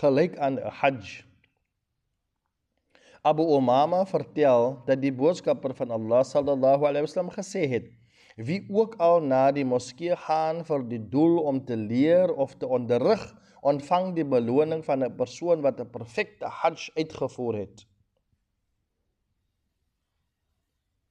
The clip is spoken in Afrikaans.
gelyk aan 'n hajj. Abu Umama vertel dat die boodskapper van Allah sallallahu alaihi wasallam gesê het: Wie ook al na die moskee gaan vir die doel om te leer of te onderrig, ontvang die beloning van 'n persoon wat 'n perfekte hajj uitgevoer het.